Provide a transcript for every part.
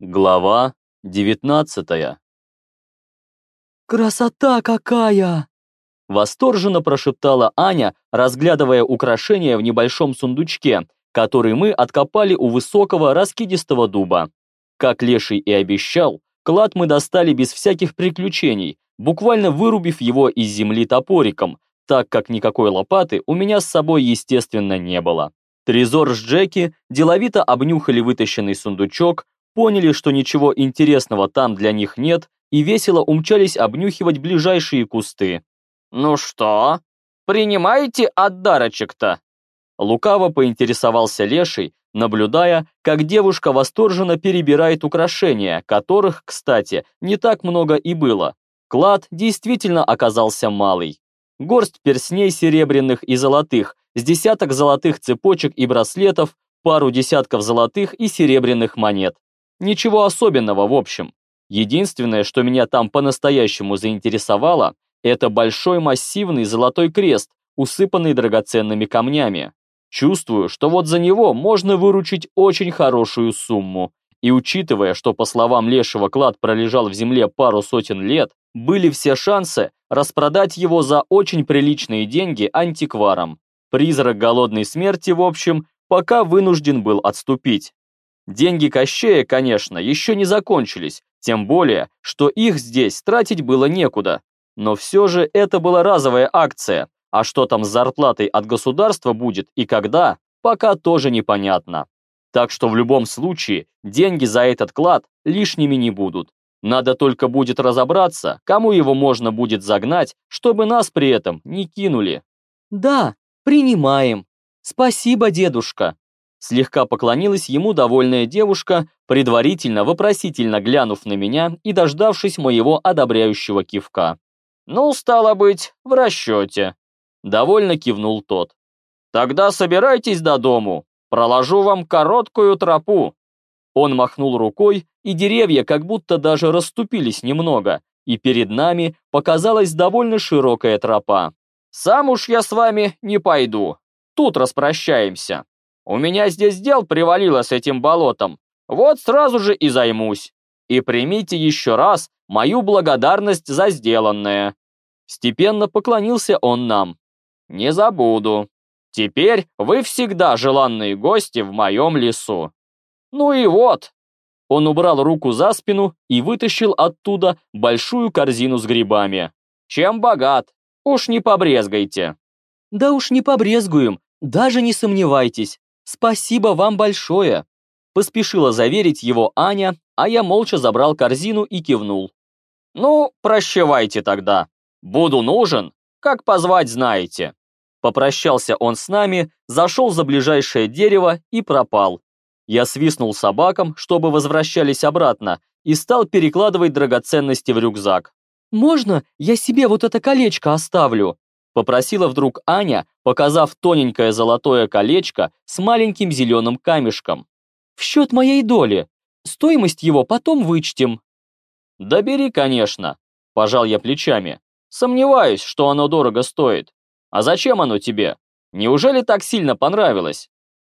Глава 19 «Красота какая!» Восторженно прошептала Аня, разглядывая украшения в небольшом сундучке, который мы откопали у высокого раскидистого дуба. Как Леший и обещал, клад мы достали без всяких приключений, буквально вырубив его из земли топориком, так как никакой лопаты у меня с собой, естественно, не было. Трезор с Джеки деловито обнюхали вытащенный сундучок, поняли, что ничего интересного там для них нет, и весело умчались обнюхивать ближайшие кусты. «Ну что, принимаете отдарочек-то?» Лукаво поинтересовался Леший, наблюдая, как девушка восторженно перебирает украшения, которых, кстати, не так много и было. Клад действительно оказался малый. Горсть персней серебряных и золотых, с десяток золотых цепочек и браслетов, пару десятков золотых и серебряных монет. Ничего особенного в общем. Единственное, что меня там по-настоящему заинтересовало, это большой массивный золотой крест, усыпанный драгоценными камнями. Чувствую, что вот за него можно выручить очень хорошую сумму. И учитывая, что, по словам Лешего, клад пролежал в земле пару сотен лет, были все шансы распродать его за очень приличные деньги антикварам. Призрак голодной смерти, в общем, пока вынужден был отступить. Деньги Кощея, конечно, еще не закончились, тем более, что их здесь тратить было некуда. Но все же это была разовая акция, а что там с зарплатой от государства будет и когда, пока тоже непонятно. Так что в любом случае деньги за этот клад лишними не будут. Надо только будет разобраться, кому его можно будет загнать, чтобы нас при этом не кинули. «Да, принимаем. Спасибо, дедушка», Слегка поклонилась ему довольная девушка, предварительно вопросительно глянув на меня и дождавшись моего одобряющего кивка. «Ну, стало быть, в расчете», — довольно кивнул тот. «Тогда собирайтесь до дому, проложу вам короткую тропу». Он махнул рукой, и деревья как будто даже расступились немного, и перед нами показалась довольно широкая тропа. «Сам уж я с вами не пойду, тут распрощаемся». У меня здесь дел привалило с этим болотом. Вот сразу же и займусь. И примите еще раз мою благодарность за сделанное». Степенно поклонился он нам. «Не забуду. Теперь вы всегда желанные гости в моем лесу. Ну и вот». Он убрал руку за спину и вытащил оттуда большую корзину с грибами. «Чем богат? Уж не побрезгайте». «Да уж не побрезгуем, даже не сомневайтесь. «Спасибо вам большое!» Поспешила заверить его Аня, а я молча забрал корзину и кивнул. «Ну, прощавайте тогда. Буду нужен, как позвать знаете». Попрощался он с нами, зашел за ближайшее дерево и пропал. Я свистнул собакам, чтобы возвращались обратно, и стал перекладывать драгоценности в рюкзак. «Можно я себе вот это колечко оставлю?» Попросила вдруг Аня, показав тоненькое золотое колечко с маленьким зеленым камешком. «В счет моей доли. Стоимость его потом вычтем». «Да бери, конечно», – пожал я плечами. «Сомневаюсь, что оно дорого стоит. А зачем оно тебе? Неужели так сильно понравилось?»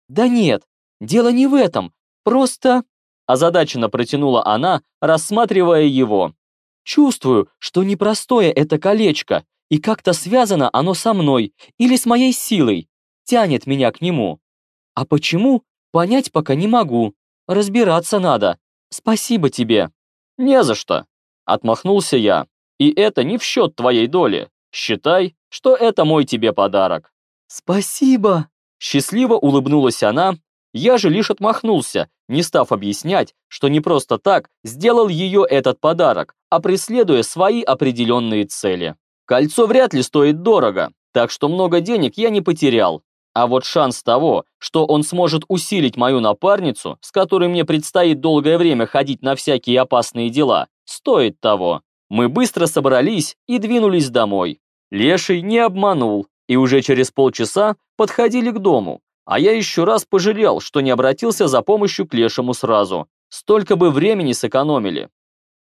«Да нет, дело не в этом. Просто...» Озадаченно протянула она, рассматривая его. «Чувствую, что непростое это колечко, и как-то связано оно со мной или с моей силой, тянет меня к нему. А почему, понять пока не могу. Разбираться надо. Спасибо тебе. Не за что. Отмахнулся я. И это не в счет твоей доли. Считай, что это мой тебе подарок. Спасибо. Счастливо улыбнулась она. Я же лишь отмахнулся, не став объяснять, что не просто так сделал ее этот подарок, а преследуя свои определенные цели. Кольцо вряд ли стоит дорого, так что много денег я не потерял. А вот шанс того, что он сможет усилить мою напарницу, с которой мне предстоит долгое время ходить на всякие опасные дела, стоит того. Мы быстро собрались и двинулись домой. Леший не обманул, и уже через полчаса подходили к дому, а я еще раз пожалел, что не обратился за помощью к Лешему сразу. Столько бы времени сэкономили.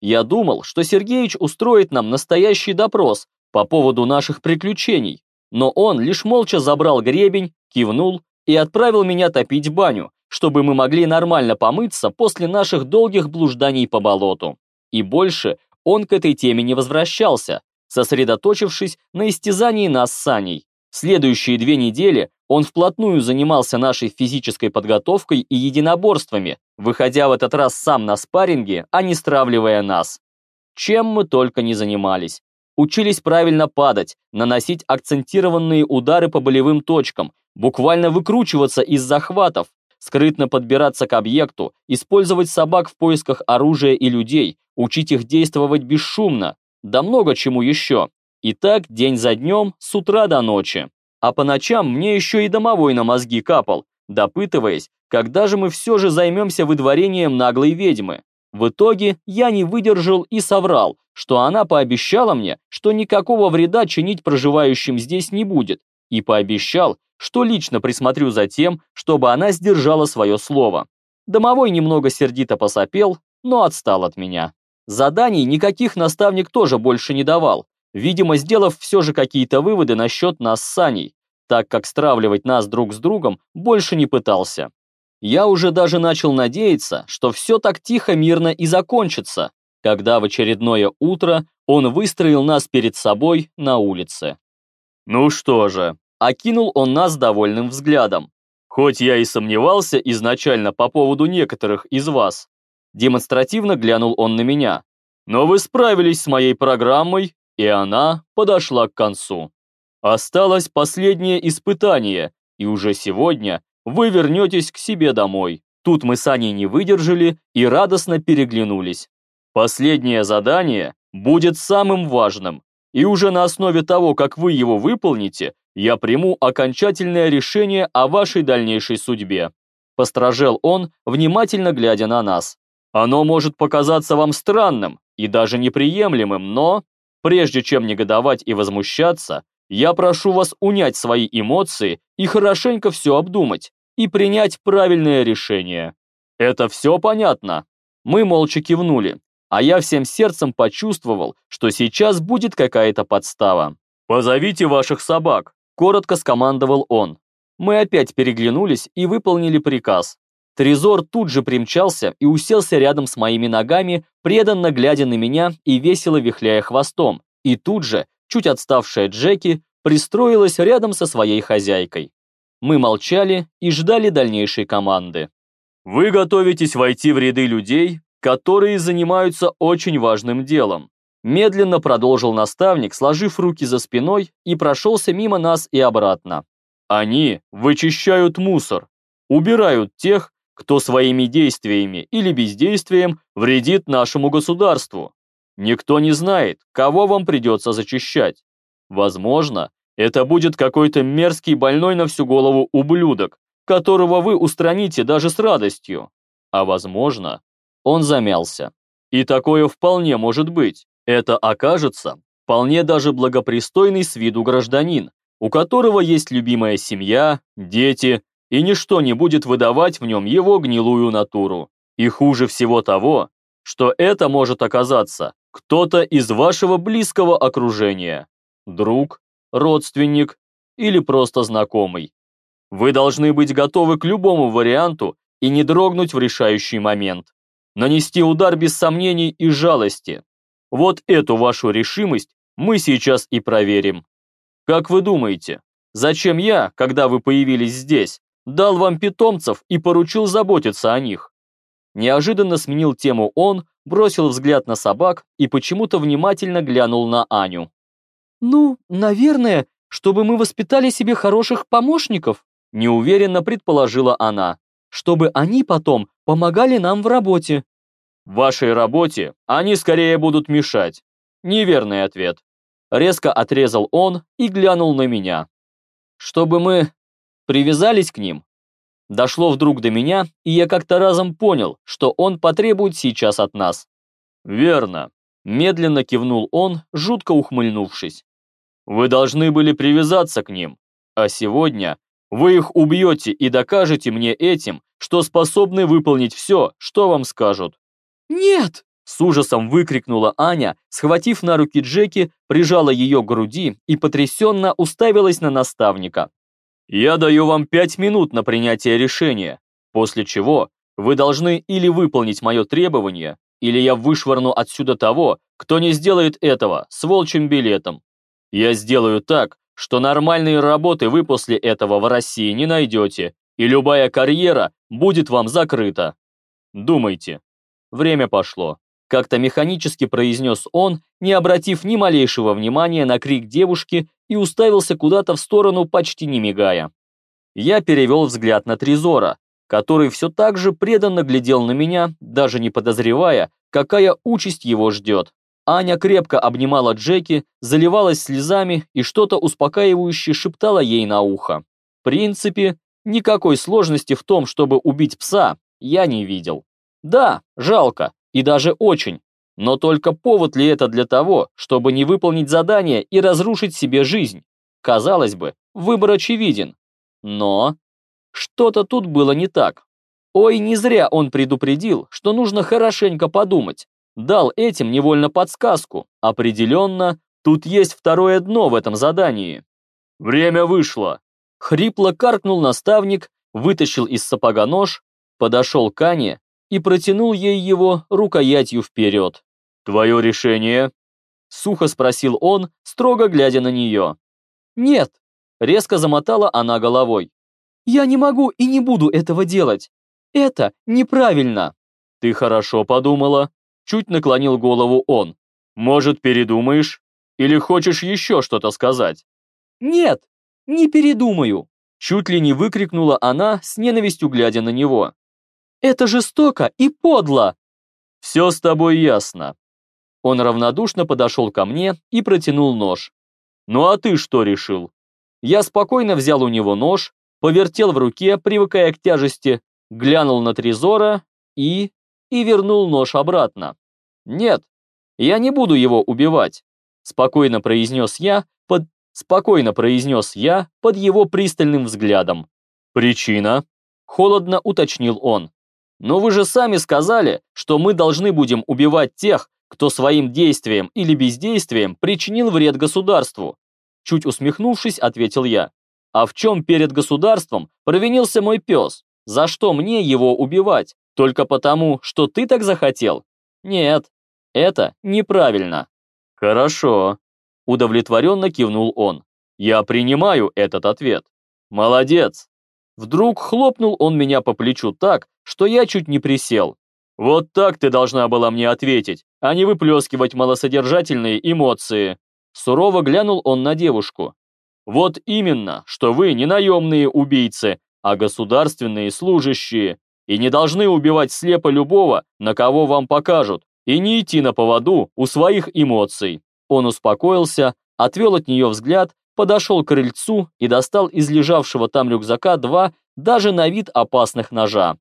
Я думал, что Сергеич устроит нам настоящий допрос, по поводу наших приключений, но он лишь молча забрал гребень, кивнул и отправил меня топить баню, чтобы мы могли нормально помыться после наших долгих блужданий по болоту. И больше он к этой теме не возвращался, сосредоточившись на истязании нас с Саней. Следующие две недели он вплотную занимался нашей физической подготовкой и единоборствами, выходя в этот раз сам на спарринге, а не стравливая нас. Чем мы только не занимались. Учились правильно падать, наносить акцентированные удары по болевым точкам, буквально выкручиваться из захватов, скрытно подбираться к объекту, использовать собак в поисках оружия и людей, учить их действовать бесшумно, да много чему еще. И так день за днем, с утра до ночи. А по ночам мне еще и домовой на мозги капал, допытываясь, когда же мы все же займемся выдворением наглой ведьмы. В итоге я не выдержал и соврал, что она пообещала мне, что никакого вреда чинить проживающим здесь не будет, и пообещал, что лично присмотрю за тем, чтобы она сдержала свое слово. Домовой немного сердито посопел, но отстал от меня. Заданий никаких наставник тоже больше не давал, видимо, сделав все же какие-то выводы насчет нас с Саней, так как стравливать нас друг с другом больше не пытался. Я уже даже начал надеяться, что все так тихо, мирно и закончится, когда в очередное утро он выстроил нас перед собой на улице. «Ну что же», — окинул он нас довольным взглядом. «Хоть я и сомневался изначально по поводу некоторых из вас», демонстративно глянул он на меня, «но вы справились с моей программой, и она подошла к концу. Осталось последнее испытание, и уже сегодня вы вернетесь к себе домой. Тут мы с Аней не выдержали и радостно переглянулись. Последнее задание будет самым важным, и уже на основе того, как вы его выполните, я приму окончательное решение о вашей дальнейшей судьбе. Постражел он, внимательно глядя на нас. Оно может показаться вам странным и даже неприемлемым, но, прежде чем негодовать и возмущаться, я прошу вас унять свои эмоции и хорошенько все обдумать, и принять правильное решение. Это все понятно? Мы молча кивнули, а я всем сердцем почувствовал, что сейчас будет какая-то подстава. «Позовите ваших собак», – коротко скомандовал он. Мы опять переглянулись и выполнили приказ. Трезор тут же примчался и уселся рядом с моими ногами, преданно глядя на меня и весело вихляя хвостом, и тут же чуть отставшая Джеки, пристроилась рядом со своей хозяйкой. Мы молчали и ждали дальнейшей команды. «Вы готовитесь войти в ряды людей, которые занимаются очень важным делом», медленно продолжил наставник, сложив руки за спиной и прошелся мимо нас и обратно. «Они вычищают мусор, убирают тех, кто своими действиями или бездействием вредит нашему государству. Никто не знает, кого вам придется зачищать. Возможно, это будет какой-то мерзкий больной на всю голову ублюдок, которого вы устраните даже с радостью. А возможно, он замялся. И такое вполне может быть. Это окажется вполне даже благопристойный с виду гражданин, у которого есть любимая семья, дети, и ничто не будет выдавать в нем его гнилую натуру. И хуже всего того, что это может оказаться кто-то из вашего близкого окружения, друг, родственник или просто знакомый. Вы должны быть готовы к любому варианту и не дрогнуть в решающий момент. Нанести удар без сомнений и жалости. Вот эту вашу решимость мы сейчас и проверим. Как вы думаете, зачем я, когда вы появились здесь, дал вам питомцев и поручил заботиться о них? Неожиданно сменил тему он, бросил взгляд на собак и почему-то внимательно глянул на Аню. «Ну, наверное, чтобы мы воспитали себе хороших помощников», неуверенно предположила она. «Чтобы они потом помогали нам в работе». «В вашей работе они скорее будут мешать». Неверный ответ. Резко отрезал он и глянул на меня. «Чтобы мы привязались к ним?» Дошло вдруг до меня, и я как-то разом понял, что он потребует сейчас от нас. «Верно», – медленно кивнул он, жутко ухмыльнувшись. «Вы должны были привязаться к ним, а сегодня вы их убьете и докажете мне этим, что способны выполнить все, что вам скажут». «Нет!» – с ужасом выкрикнула Аня, схватив на руки Джеки, прижала ее к груди и потрясенно уставилась на наставника. Я даю вам пять минут на принятие решения. После чего вы должны или выполнить мое требование, или я вышвырну отсюда того, кто не сделает этого с волчьим билетом. Я сделаю так, что нормальные работы вы после этого в России не найдете, и любая карьера будет вам закрыта. Думайте. Время пошло. Как-то механически произнес он, не обратив ни малейшего внимания на крик девушки и уставился куда-то в сторону, почти не мигая. Я перевел взгляд на Трезора, который все так же преданно глядел на меня, даже не подозревая, какая участь его ждет. Аня крепко обнимала Джеки, заливалась слезами и что-то успокаивающе шептала ей на ухо. В принципе, никакой сложности в том, чтобы убить пса, я не видел. Да, жалко, и даже очень. Но только повод ли это для того, чтобы не выполнить задание и разрушить себе жизнь? Казалось бы, выбор очевиден. Но что-то тут было не так. Ой, не зря он предупредил, что нужно хорошенько подумать. Дал этим невольно подсказку. Определенно, тут есть второе дно в этом задании. Время вышло. Хрипло каркнул наставник, вытащил из сапога нож, подошел к Ане и протянул ей его рукоятью вперед. «Твое решение?» Сухо спросил он, строго глядя на нее. «Нет», — резко замотала она головой. «Я не могу и не буду этого делать. Это неправильно». «Ты хорошо подумала?» Чуть наклонил голову он. «Может, передумаешь? Или хочешь еще что-то сказать?» «Нет, не передумаю!» Чуть ли не выкрикнула она, с ненавистью глядя на него. Это жестоко и подло!» «Все с тобой ясно». Он равнодушно подошел ко мне и протянул нож. «Ну а ты что решил?» Я спокойно взял у него нож, повертел в руке, привыкая к тяжести, глянул на Трезора и... и вернул нож обратно. «Нет, я не буду его убивать», спокойно произнес я под... спокойно произнес я под его пристальным взглядом. «Причина?» холодно уточнил он. Но вы же сами сказали, что мы должны будем убивать тех, кто своим действием или бездействием причинил вред государству. Чуть усмехнувшись, ответил я. А в чем перед государством провинился мой пес? За что мне его убивать? Только потому, что ты так захотел? Нет, это неправильно. Хорошо, удовлетворенно кивнул он. Я принимаю этот ответ. Молодец. Вдруг хлопнул он меня по плечу так, что я чуть не присел. Вот так ты должна была мне ответить, а не выплескивать малосодержательные эмоции. Сурово глянул он на девушку. Вот именно, что вы не наемные убийцы, а государственные служащие, и не должны убивать слепо любого, на кого вам покажут, и не идти на поводу у своих эмоций. Он успокоился, отвел от нее взгляд, подошел к крыльцу и достал из лежавшего там рюкзака два даже на вид опасных ножа.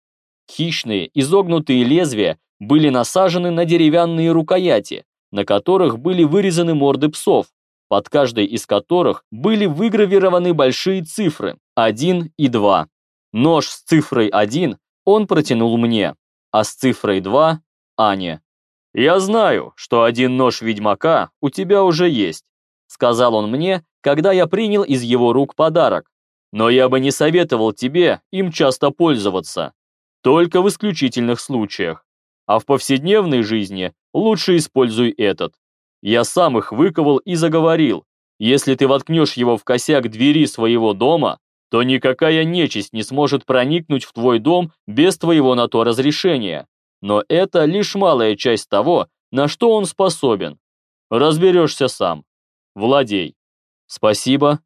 Хищные, изогнутые лезвия были насажены на деревянные рукояти, на которых были вырезаны морды псов, под каждой из которых были выгравированы большие цифры 1 и 2. Нож с цифрой 1 он протянул мне, а с цифрой 2 – Ане. «Я знаю, что один нож ведьмака у тебя уже есть», сказал он мне, когда я принял из его рук подарок. «Но я бы не советовал тебе им часто пользоваться. Только в исключительных случаях. А в повседневной жизни лучше используй этот. Я сам их выковал и заговорил. Если ты воткнешь его в косяк двери своего дома, то никакая нечисть не сможет проникнуть в твой дом без твоего на то разрешения. Но это лишь малая часть того, на что он способен. Разберешься сам. Владей. Спасибо.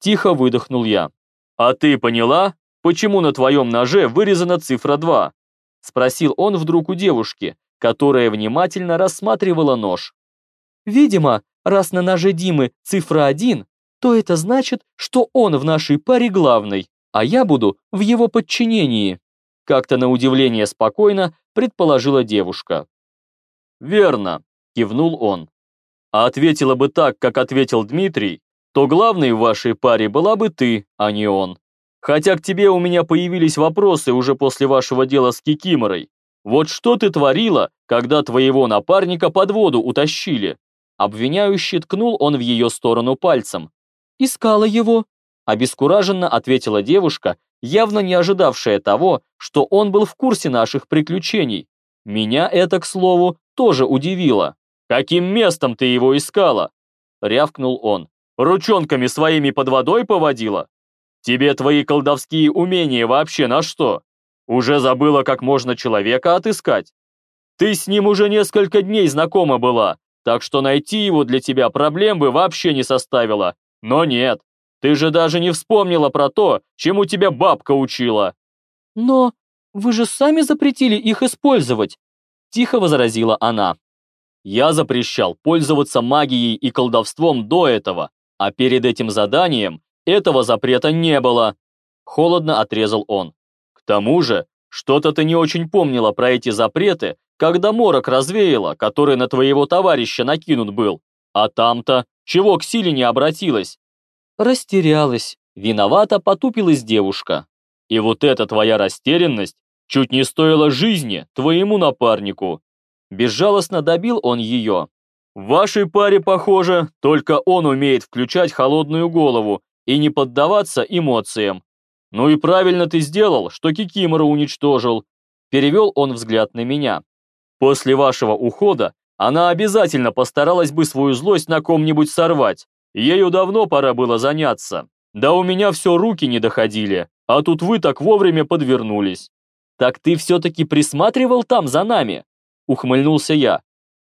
Тихо выдохнул я. А ты поняла, почему на твоем ноже вырезана цифра 2?» Спросил он вдруг у девушки, которая внимательно рассматривала нож. «Видимо, раз на ноже Димы цифра 1, то это значит, что он в нашей паре главный, а я буду в его подчинении», как-то на удивление спокойно предположила девушка. «Верно», кивнул он. «А ответила бы так, как ответил Дмитрий, то главной в вашей паре была бы ты, а не он. Хотя к тебе у меня появились вопросы уже после вашего дела с Кикиморой. Вот что ты творила, когда твоего напарника под воду утащили?» Обвиняющий ткнул он в ее сторону пальцем. «Искала его», – обескураженно ответила девушка, явно не ожидавшая того, что он был в курсе наших приключений. Меня это, к слову, тоже удивило. «Каким местом ты его искала?» — рявкнул он. «Ручонками своими под водой поводила? Тебе твои колдовские умения вообще на что? Уже забыла, как можно человека отыскать? Ты с ним уже несколько дней знакома была, так что найти его для тебя проблем бы вообще не составило. Но нет, ты же даже не вспомнила про то, чему тебя бабка учила. Но вы же сами запретили их использовать, тихо возразила она. Я запрещал пользоваться магией и колдовством до этого, а перед этим заданием этого запрета не было. Холодно отрезал он. К тому же, что-то ты не очень помнила про эти запреты, когда морок развеяла, который на твоего товарища накинут был. А там-то чего к силе не обратилась? Растерялась. Виновата потупилась девушка. И вот эта твоя растерянность чуть не стоила жизни твоему напарнику. Безжалостно добил он ее. В вашей паре, похоже, только он умеет включать холодную голову и не поддаваться эмоциям. Ну и правильно ты сделал, что Кикимора уничтожил. Перевел он взгляд на меня. После вашего ухода она обязательно постаралась бы свою злость на ком-нибудь сорвать. Ею давно пора было заняться. Да у меня все руки не доходили, а тут вы так вовремя подвернулись. Так ты все-таки присматривал там за нами? Ухмыльнулся я.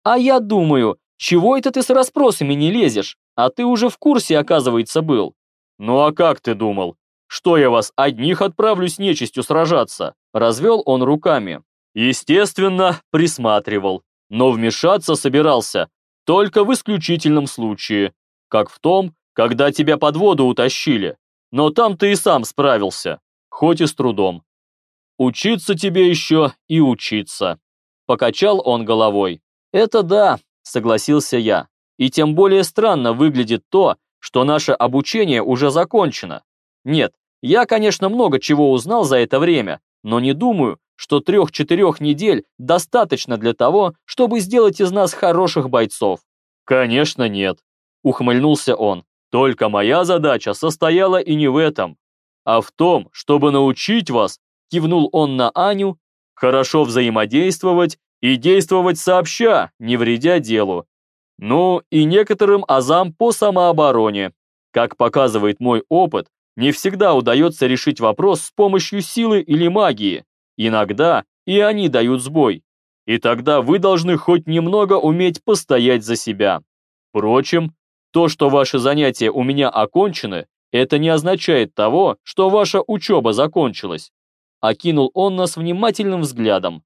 А я думаю, чего это ты с расспросами не лезешь? А ты уже в курсе, оказывается, был. Ну а как ты думал? Что я вас одних отправлю с нечистью сражаться? Развел он руками. Естественно, присматривал, но вмешаться собирался только в исключительном случае, как в том, когда тебя под воду утащили. Но там ты и сам справился, хоть и с трудом. Учиться тебе еще и учиться. Покачал он головой. Это да, согласился я. И тем более странно выглядит то, что наше обучение уже закончено. Нет, я, конечно, много чего узнал за это время, но не думаю, что трех-четырех недель достаточно для того, чтобы сделать из нас хороших бойцов. Конечно, нет, ухмыльнулся он. Только моя задача состояла и не в этом, а в том, чтобы научить вас, кивнул он на Аню, хорошо взаимодействовать и действовать сообща, не вредя делу. Ну и некоторым азам по самообороне. Как показывает мой опыт, не всегда удается решить вопрос с помощью силы или магии. Иногда и они дают сбой. И тогда вы должны хоть немного уметь постоять за себя. Впрочем, то, что ваши занятия у меня окончены, это не означает того, что ваша учеба закончилась. Окинул он нас внимательным взглядом.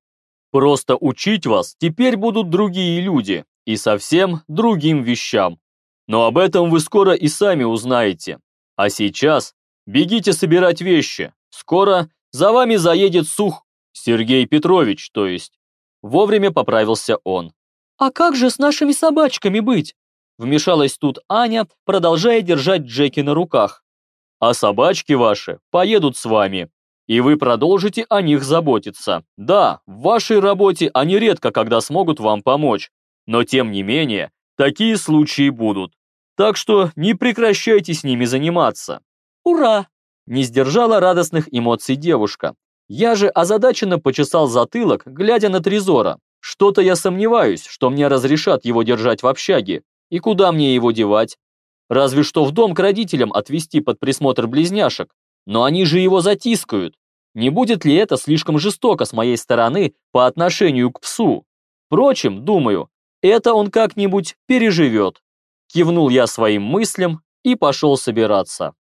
Просто учить вас теперь будут другие люди, и совсем другим вещам. Но об этом вы скоро и сами узнаете. А сейчас бегите собирать вещи. Скоро за вами заедет сух Сергей Петрович, то есть. Вовремя поправился он. А как же с нашими собачками быть? Вмешалась тут Аня, продолжая держать Джеки на руках. А собачки ваши поедут с вами, и вы продолжите о них заботиться. Да, в вашей работе они редко когда смогут вам помочь, но тем не менее, такие случаи будут. Так что не прекращайте с ними заниматься. Ура! Не сдержала радостных эмоций девушка. Я же озадаченно почесал затылок, глядя на Трезора. Что-то я сомневаюсь, что мне разрешат его держать в общаге. И куда мне его девать? Разве что в дом к родителям отвезти под присмотр близняшек. Но они же его затискают. Не будет ли это слишком жестоко с моей стороны по отношению к псу? Впрочем, думаю, это он как-нибудь переживет. Кивнул я своим мыслям и пошел собираться.